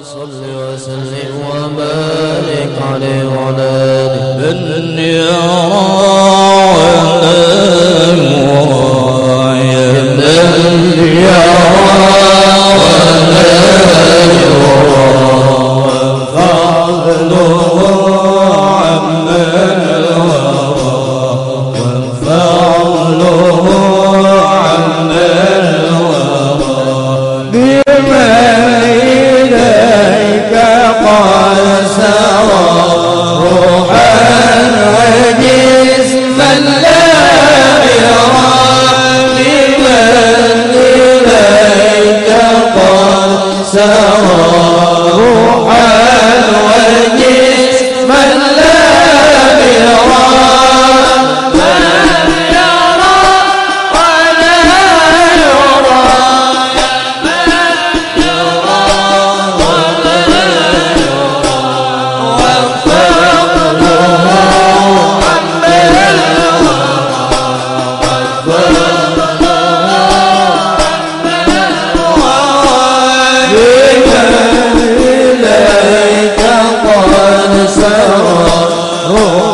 صل وسلم وبارك عليه وعلى آله. إني ارى اني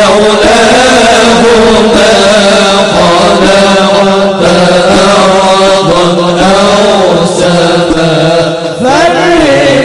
لولاه ما خلقت أرضا أو سما فرق